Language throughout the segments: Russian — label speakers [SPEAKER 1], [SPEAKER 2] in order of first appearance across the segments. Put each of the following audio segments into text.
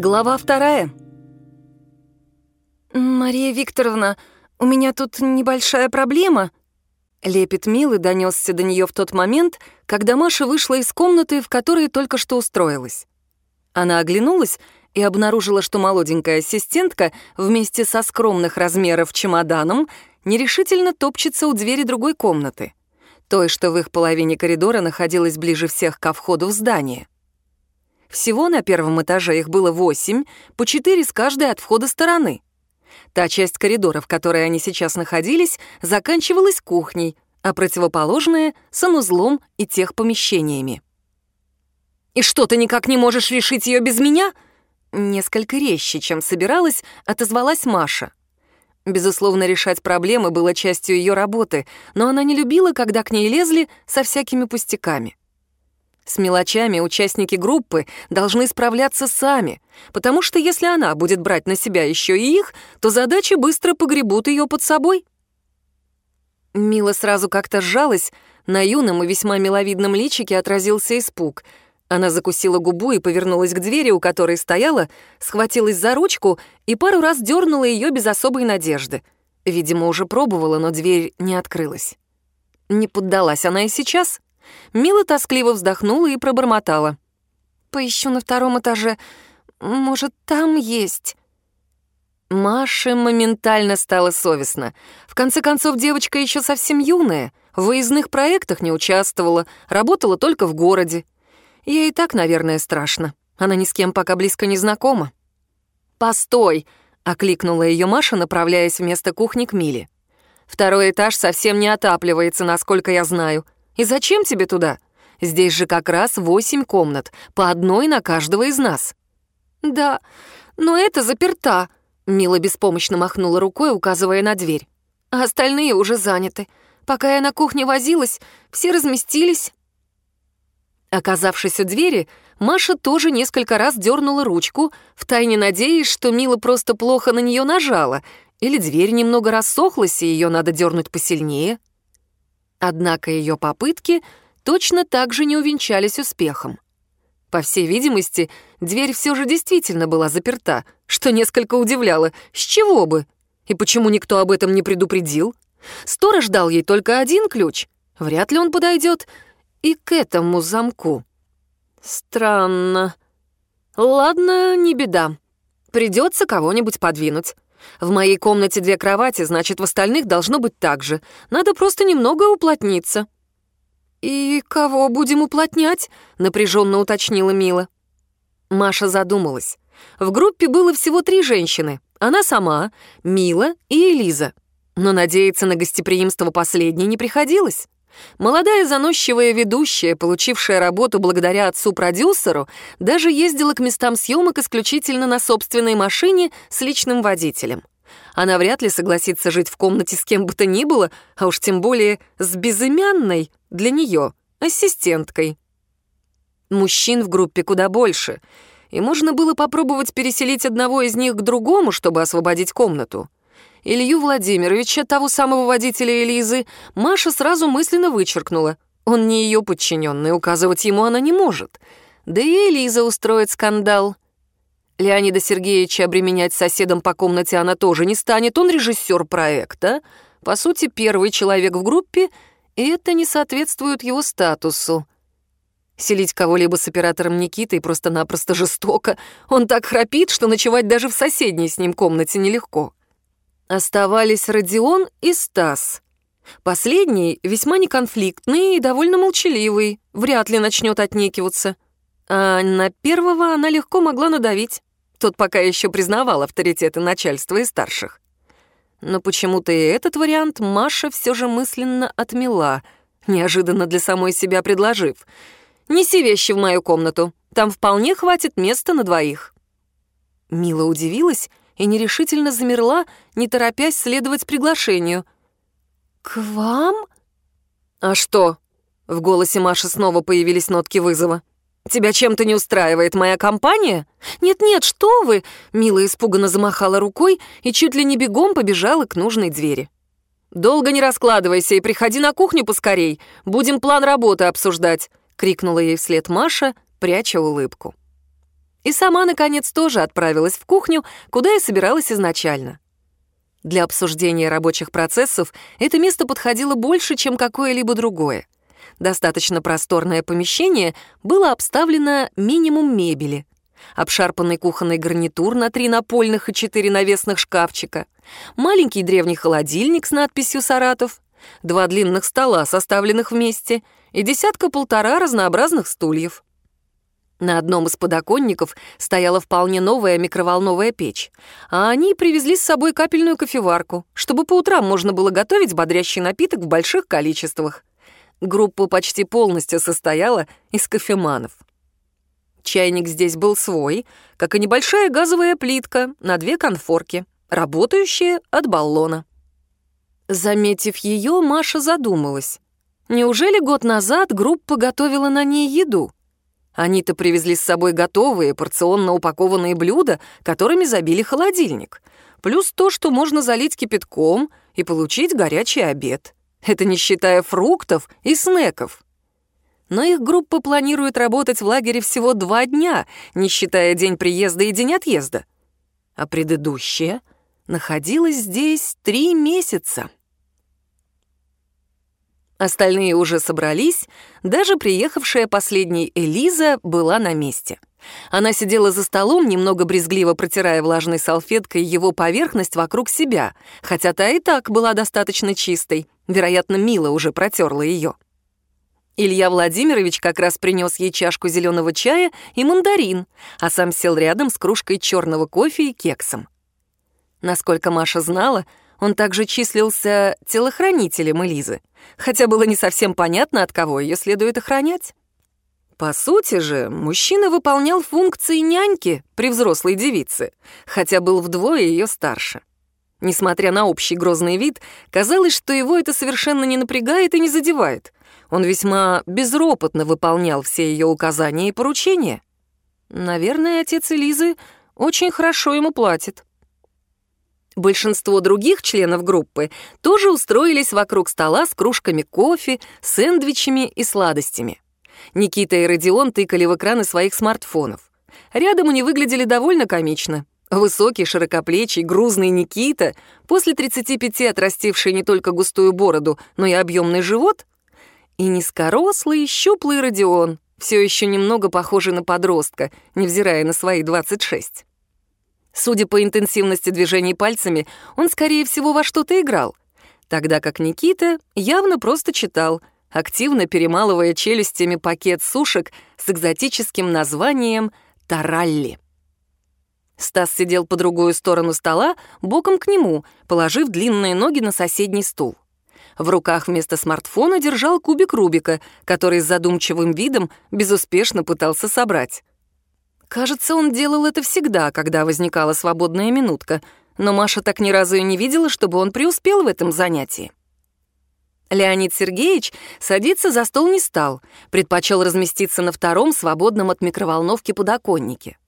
[SPEAKER 1] Глава вторая. «Мария Викторовна, у меня тут небольшая проблема», Лепет Милы донесся до нее в тот момент, когда Маша вышла из комнаты, в которой только что устроилась. Она оглянулась и обнаружила, что молоденькая ассистентка вместе со скромных размеров чемоданом нерешительно топчется у двери другой комнаты, той, что в их половине коридора находилась ближе всех ко входу в здание. Всего на первом этаже их было восемь, по четыре с каждой от входа стороны. Та часть коридора, в которой они сейчас находились, заканчивалась кухней, а противоположная — санузлом и техпомещениями. «И что, ты никак не можешь решить ее без меня?» Несколько резче, чем собиралась, отозвалась Маша. Безусловно, решать проблемы было частью ее работы, но она не любила, когда к ней лезли со всякими пустяками. С мелочами участники группы должны справляться сами, потому что если она будет брать на себя еще и их, то задачи быстро погребут ее под собой. Мила сразу как-то сжалась, на юном и весьма миловидном личике отразился испуг. Она закусила губу и повернулась к двери, у которой стояла, схватилась за ручку и пару раз дернула ее без особой надежды. Видимо, уже пробовала, но дверь не открылась. Не поддалась она и сейчас — Мила тоскливо вздохнула и пробормотала. «Поищу на втором этаже. Может, там есть?» Маше моментально стало совестно. В конце концов, девочка еще совсем юная, в выездных проектах не участвовала, работала только в городе. Ей и так, наверное, страшно. Она ни с кем пока близко не знакома. «Постой!» — окликнула ее Маша, направляясь вместо кухни к Миле. «Второй этаж совсем не отапливается, насколько я знаю. И зачем тебе туда? Здесь же как раз восемь комнат, по одной на каждого из нас». «Да, но это заперта», — Мила беспомощно махнула рукой, указывая на дверь. «А остальные уже заняты. Пока я на кухне возилась, все разместились». Оказавшись у двери, Маша тоже несколько раз дернула ручку, втайне надеясь, что Мила просто плохо на нее нажала, или дверь немного рассохлась, и ее надо дернуть посильнее. Однако ее попытки точно так же не увенчались успехом. По всей видимости, дверь все же действительно была заперта, что несколько удивляло. С чего бы? И почему никто об этом не предупредил? Сторож дал ей только один ключ. Вряд ли он подойдет и к этому замку. Странно. Ладно, не беда. Придется кого-нибудь подвинуть. В моей комнате две кровати, значит, в остальных должно быть так же. Надо просто немного уплотниться». «И кого будем уплотнять?» — напряженно уточнила Мила. Маша задумалась. В группе было всего три женщины. Она сама, Мила и Элиза. Но надеяться на гостеприимство последней не приходилось. Молодая заносчивая ведущая, получившая работу благодаря отцу-продюсеру, даже ездила к местам съемок исключительно на собственной машине с личным водителем. Она вряд ли согласится жить в комнате с кем бы то ни было, а уж тем более с безымянной для нее ассистенткой. Мужчин в группе куда больше, и можно было попробовать переселить одного из них к другому, чтобы освободить комнату. Илью Владимировича, того самого водителя Элизы, Маша сразу мысленно вычеркнула. Он не ее подчиненный, указывать ему она не может. Да и Элиза устроит скандал. Леонида Сергеевича обременять соседом по комнате она тоже не станет, он режиссер проекта. По сути, первый человек в группе, и это не соответствует его статусу. Селить кого-либо с оператором Никитой просто-напросто жестоко. Он так храпит, что ночевать даже в соседней с ним комнате нелегко. Оставались Родион и Стас. Последний весьма неконфликтный и довольно молчаливый, вряд ли начнет отнекиваться. А на первого она легко могла надавить. Тот пока еще признавал авторитеты начальства и старших. Но почему-то и этот вариант Маша все же мысленно отмела, неожиданно для самой себя предложив. «Неси вещи в мою комнату, там вполне хватит места на двоих». Мила удивилась и нерешительно замерла, не торопясь следовать приглашению. «К вам?» «А что?» В голосе Маши снова появились нотки вызова. «Тебя чем-то не устраивает моя компания?» «Нет-нет, что вы!» Мила испуганно замахала рукой и чуть ли не бегом побежала к нужной двери. «Долго не раскладывайся и приходи на кухню поскорей. Будем план работы обсуждать», — крикнула ей вслед Маша, пряча улыбку. И сама, наконец, тоже отправилась в кухню, куда и собиралась изначально. Для обсуждения рабочих процессов это место подходило больше, чем какое-либо другое. Достаточно просторное помещение было обставлено минимум мебели. Обшарпанный кухонный гарнитур на три напольных и четыре навесных шкафчика, маленький древний холодильник с надписью «Саратов», два длинных стола, составленных вместе, и десятка-полтора разнообразных стульев. На одном из подоконников стояла вполне новая микроволновая печь, а они привезли с собой капельную кофеварку, чтобы по утрам можно было готовить бодрящий напиток в больших количествах. Группа почти полностью состояла из кофеманов. Чайник здесь был свой, как и небольшая газовая плитка на две конфорки, работающая от баллона. Заметив ее, Маша задумалась. Неужели год назад группа готовила на ней еду? Они-то привезли с собой готовые, порционно упакованные блюда, которыми забили холодильник. Плюс то, что можно залить кипятком и получить горячий обед. Это не считая фруктов и снеков. Но их группа планирует работать в лагере всего два дня, не считая день приезда и день отъезда. А предыдущая находилась здесь три месяца. Остальные уже собрались, даже приехавшая последней Элиза была на месте. Она сидела за столом, немного брезгливо протирая влажной салфеткой его поверхность вокруг себя, хотя та и так была достаточно чистой. Вероятно, Мила уже протерла ее. Илья Владимирович как раз принес ей чашку зеленого чая и мандарин, а сам сел рядом с кружкой черного кофе и кексом. Насколько Маша знала, он также числился телохранителем Элизы, хотя было не совсем понятно, от кого ее следует охранять. По сути же, мужчина выполнял функции няньки при взрослой девице, хотя был вдвое ее старше. Несмотря на общий грозный вид, казалось, что его это совершенно не напрягает и не задевает. Он весьма безропотно выполнял все ее указания и поручения. Наверное, отец Элизы очень хорошо ему платит. Большинство других членов группы тоже устроились вокруг стола с кружками кофе, сэндвичами и сладостями. Никита и Родион тыкали в экраны своих смартфонов. Рядом они выглядели довольно комично. Высокий, широкоплечий, грузный Никита, после 35 отрастивший не только густую бороду, но и объемный живот, и низкорослый, щуплый Родион, все еще немного похожий на подростка, невзирая на свои 26. Судя по интенсивности движений пальцами, он, скорее всего, во что-то играл, тогда как Никита явно просто читал, активно перемалывая челюстями пакет сушек с экзотическим названием «Таралли». Стас сидел по другую сторону стола, боком к нему, положив длинные ноги на соседний стул. В руках вместо смартфона держал кубик Рубика, который с задумчивым видом безуспешно пытался собрать. Кажется, он делал это всегда, когда возникала свободная минутка, но Маша так ни разу и не видела, чтобы он преуспел в этом занятии. Леонид Сергеевич садиться за стол не стал, предпочел разместиться на втором свободном от микроволновки подоконнике.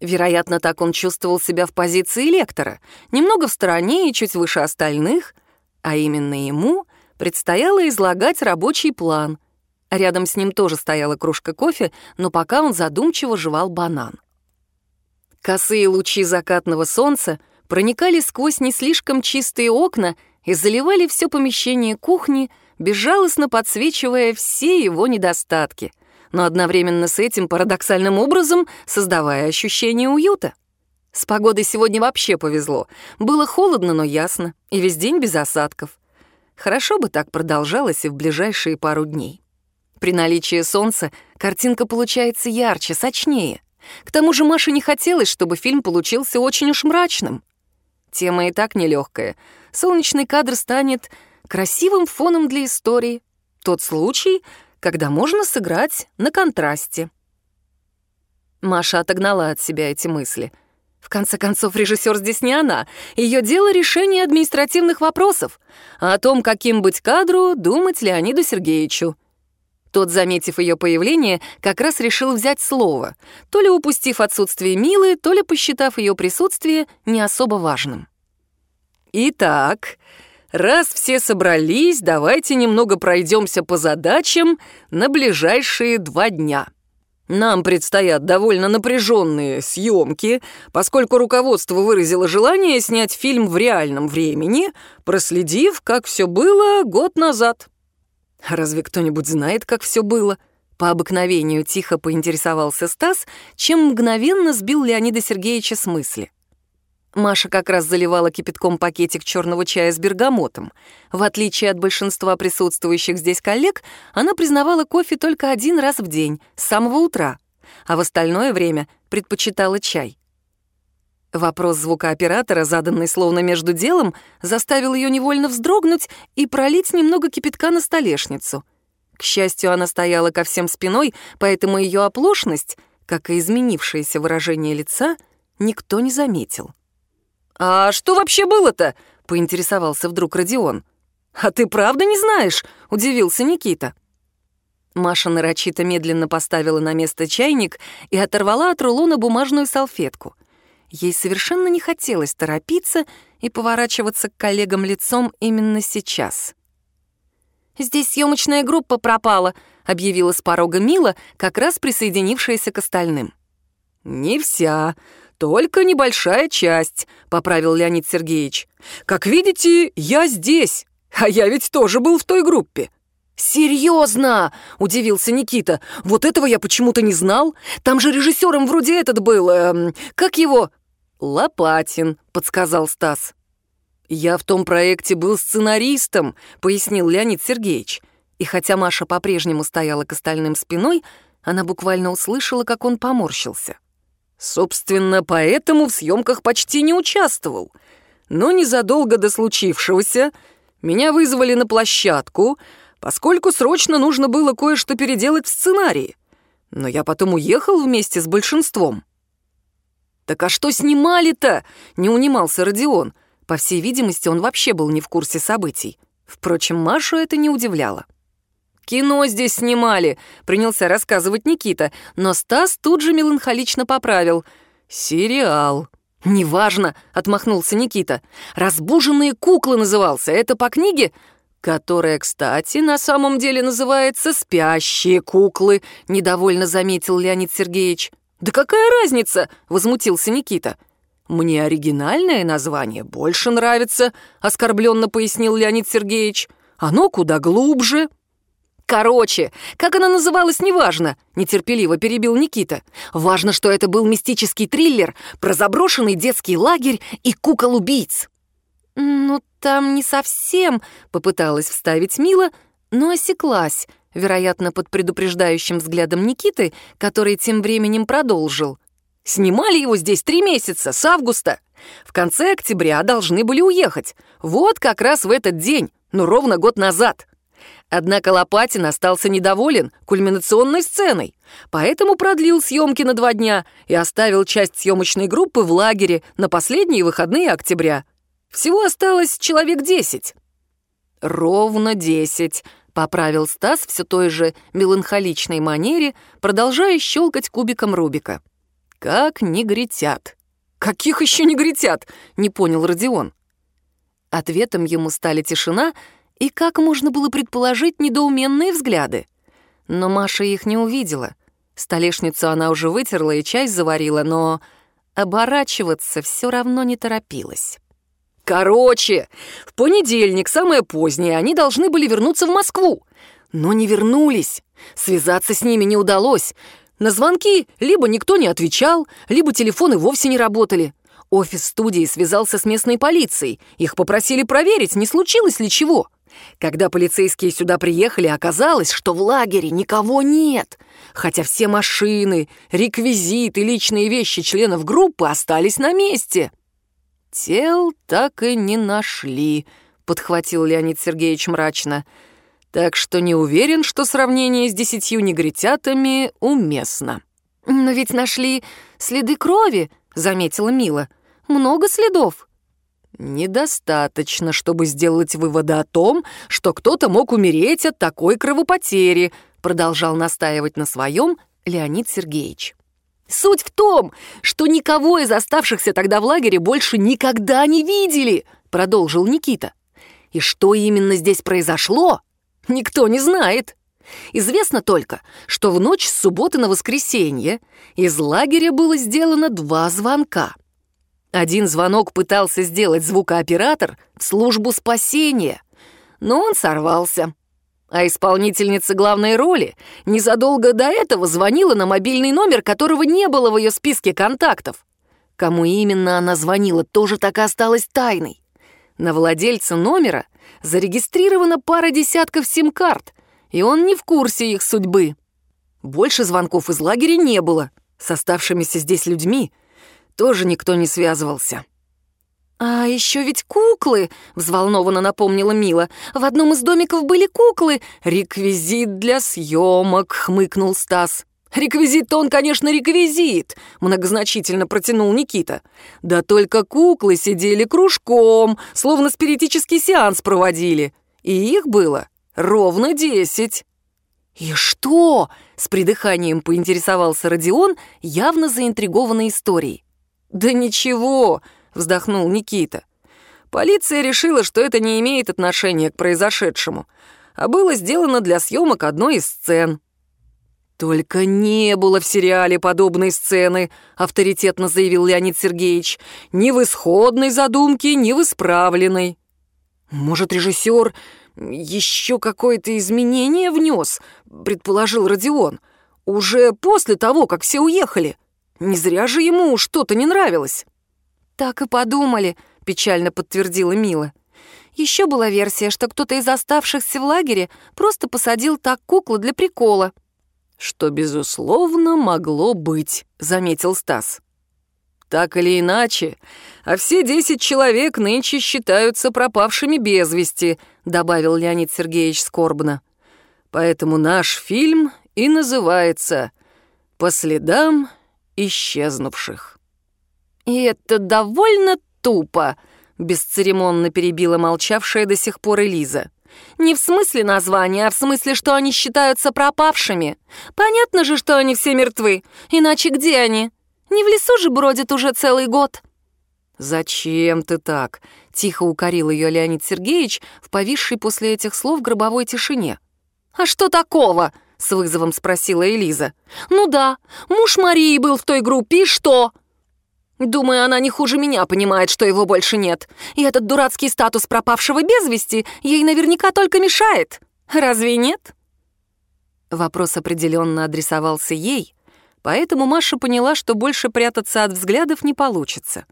[SPEAKER 1] Вероятно, так он чувствовал себя в позиции лектора, немного в стороне и чуть выше остальных, а именно ему предстояло излагать рабочий план, Рядом с ним тоже стояла кружка кофе, но пока он задумчиво жевал банан. Косые лучи закатного солнца проникали сквозь не слишком чистые окна и заливали все помещение кухни, безжалостно подсвечивая все его недостатки, но одновременно с этим парадоксальным образом создавая ощущение уюта. С погодой сегодня вообще повезло. Было холодно, но ясно, и весь день без осадков. Хорошо бы так продолжалось и в ближайшие пару дней. При наличии солнца картинка получается ярче, сочнее. К тому же Маше не хотелось, чтобы фильм получился очень уж мрачным. Тема и так нелегкая. Солнечный кадр станет красивым фоном для истории. Тот случай, когда можно сыграть на контрасте. Маша отогнала от себя эти мысли. В конце концов, режиссер здесь не она. Ее дело — решение административных вопросов. А о том, каким быть кадру, думать Леониду Сергеевичу. Тот, заметив ее появление, как раз решил взять слово, то ли упустив отсутствие Милы, то ли посчитав ее присутствие не особо важным. «Итак, раз все собрались, давайте немного пройдемся по задачам на ближайшие два дня». Нам предстоят довольно напряженные съемки, поскольку руководство выразило желание снять фильм в реальном времени, проследив, как все было год назад. Разве кто-нибудь знает, как все было? По обыкновению тихо поинтересовался Стас, чем мгновенно сбил Леонида Сергеевича с мысли. Маша как раз заливала кипятком пакетик черного чая с бергамотом. В отличие от большинства присутствующих здесь коллег, она признавала кофе только один раз в день, с самого утра, а в остальное время предпочитала чай. Вопрос звукооператора, заданный словно между делом, заставил ее невольно вздрогнуть и пролить немного кипятка на столешницу. К счастью, она стояла ко всем спиной, поэтому ее оплошность, как и изменившееся выражение лица, никто не заметил. «А что вообще было-то?» — поинтересовался вдруг Родион. «А ты правда не знаешь?» — удивился Никита. Маша нарочито медленно поставила на место чайник и оторвала от рулона бумажную салфетку. Ей совершенно не хотелось торопиться и поворачиваться к коллегам лицом именно сейчас. «Здесь съемочная группа пропала», — объявила с порога Мила, как раз присоединившаяся к остальным. «Не вся», «Только небольшая часть», — поправил Леонид Сергеевич. «Как видите, я здесь, а я ведь тоже был в той группе». «Серьезно?» — удивился Никита. «Вот этого я почему-то не знал. Там же режиссером вроде этот был. Эм, как его?» «Лопатин», — подсказал Стас. «Я в том проекте был сценаристом», — пояснил Леонид Сергеевич. И хотя Маша по-прежнему стояла к остальным спиной, она буквально услышала, как он поморщился. Собственно, поэтому в съемках почти не участвовал. Но незадолго до случившегося меня вызвали на площадку, поскольку срочно нужно было кое-что переделать в сценарии. Но я потом уехал вместе с большинством. «Так а что снимали-то?» — не унимался Родион. По всей видимости, он вообще был не в курсе событий. Впрочем, Машу это не удивляло. «Кино здесь снимали», — принялся рассказывать Никита, но Стас тут же меланхолично поправил. «Сериал». «Неважно», — отмахнулся Никита. «Разбуженные куклы» назывался. Это по книге? «Которая, кстати, на самом деле называется «Спящие куклы», — недовольно заметил Леонид Сергеевич. «Да какая разница?» — возмутился Никита. «Мне оригинальное название больше нравится», — оскорбленно пояснил Леонид Сергеевич. «Оно куда глубже». «Короче, как она называлась, неважно», — нетерпеливо перебил Никита. «Важно, что это был мистический триллер про заброшенный детский лагерь и кукол-убийц». «Ну, там не совсем», — попыталась вставить Мила, но осеклась, вероятно, под предупреждающим взглядом Никиты, который тем временем продолжил. «Снимали его здесь три месяца, с августа. В конце октября должны были уехать. Вот как раз в этот день, ну, ровно год назад». Однако Лопатин остался недоволен кульминационной сценой, поэтому продлил съемки на два дня и оставил часть съемочной группы в лагере на последние выходные октября. Всего осталось человек десять. «Ровно десять», — поправил Стас все той же меланхоличной манере, продолжая щелкать кубиком Рубика. «Как негритят». «Каких еще негритят?» — не понял Родион. Ответом ему стали тишина — и, как можно было предположить, недоуменные взгляды. Но Маша их не увидела. Столешницу она уже вытерла и чай заварила, но оборачиваться все равно не торопилась. «Короче, в понедельник, самое позднее, они должны были вернуться в Москву, но не вернулись. Связаться с ними не удалось. На звонки либо никто не отвечал, либо телефоны вовсе не работали. Офис студии связался с местной полицией. Их попросили проверить, не случилось ли чего. Когда полицейские сюда приехали, оказалось, что в лагере никого нет, хотя все машины, реквизиты, личные вещи членов группы остались на месте. «Тел так и не нашли», — подхватил Леонид Сергеевич мрачно. «Так что не уверен, что сравнение с десятью негритятами уместно». «Но ведь нашли следы крови», — заметила Мила. «Много следов». «Недостаточно, чтобы сделать выводы о том, что кто-то мог умереть от такой кровопотери», продолжал настаивать на своем Леонид Сергеевич. «Суть в том, что никого из оставшихся тогда в лагере больше никогда не видели», продолжил Никита. «И что именно здесь произошло, никто не знает. Известно только, что в ночь с субботы на воскресенье из лагеря было сделано два звонка. Один звонок пытался сделать звукооператор в службу спасения, но он сорвался. А исполнительница главной роли незадолго до этого звонила на мобильный номер, которого не было в ее списке контактов. Кому именно она звонила, тоже так и осталось тайной. На владельца номера зарегистрирована пара десятков сим-карт, и он не в курсе их судьбы. Больше звонков из лагеря не было. С оставшимися здесь людьми тоже никто не связывался.
[SPEAKER 2] «А еще ведь куклы!» — взволнованно напомнила Мила. «В одном из домиков были куклы.
[SPEAKER 1] Реквизит для съемок!» — хмыкнул Стас. «Реквизит-то он, конечно, реквизит!» — многозначительно протянул Никита. «Да только куклы сидели кружком, словно спиритический сеанс проводили. И их было ровно десять».
[SPEAKER 2] «И что?» — с придыханием поинтересовался Родион, явно заинтригованной историей.
[SPEAKER 1] «Да ничего!» Вздохнул Никита. Полиция решила, что это не имеет отношения к произошедшему, а было сделано для съемок одной из сцен. «Только не было в сериале подобной сцены», — авторитетно заявил Леонид Сергеевич. «Ни в исходной задумке, ни в исправленной». «Может, режиссер еще какое-то изменение внес?» — предположил Родион. «Уже после того, как все уехали. Не зря же ему что-то не нравилось».
[SPEAKER 2] «Так и подумали», — печально подтвердила Мила. Еще была версия, что кто-то из оставшихся в лагере просто посадил так куклу для прикола.
[SPEAKER 1] «Что, безусловно, могло быть», — заметил Стас. «Так или иначе, а все десять человек нынче считаются пропавшими без вести», — добавил Леонид Сергеевич скорбно. «Поэтому наш фильм и называется «По следам исчезнувших».
[SPEAKER 2] «И это довольно тупо», — бесцеремонно перебила молчавшая до сих пор Элиза. «Не в смысле названия, а в смысле, что они считаются пропавшими. Понятно же, что они все мертвы, иначе где они? Не в лесу же бродят уже целый год».
[SPEAKER 1] «Зачем ты так?» — тихо укорил ее Леонид Сергеевич в повисшей после этих слов гробовой тишине.
[SPEAKER 2] «А что такого?» — с вызовом спросила Элиза. «Ну да, муж Марии был в той группе, и что?» Думаю, она не хуже меня понимает, что его больше нет. И этот дурацкий статус пропавшего без вести ей наверняка только мешает. Разве нет?
[SPEAKER 1] Вопрос определенно адресовался ей, поэтому Маша поняла, что больше прятаться от взглядов не получится.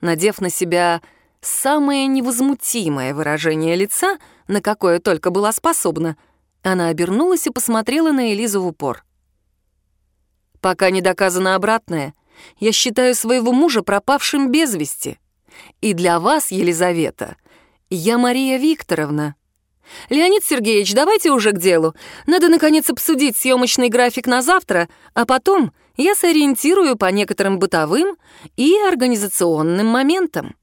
[SPEAKER 1] Надев на себя самое невозмутимое выражение лица, на какое только была способна, она обернулась и посмотрела на Элизу в упор. «Пока не доказано обратное», я считаю своего мужа пропавшим без вести. И для вас, Елизавета, я Мария Викторовна. Леонид Сергеевич, давайте уже к делу. Надо, наконец, обсудить съемочный график на завтра, а потом я сориентирую по некоторым бытовым и организационным моментам.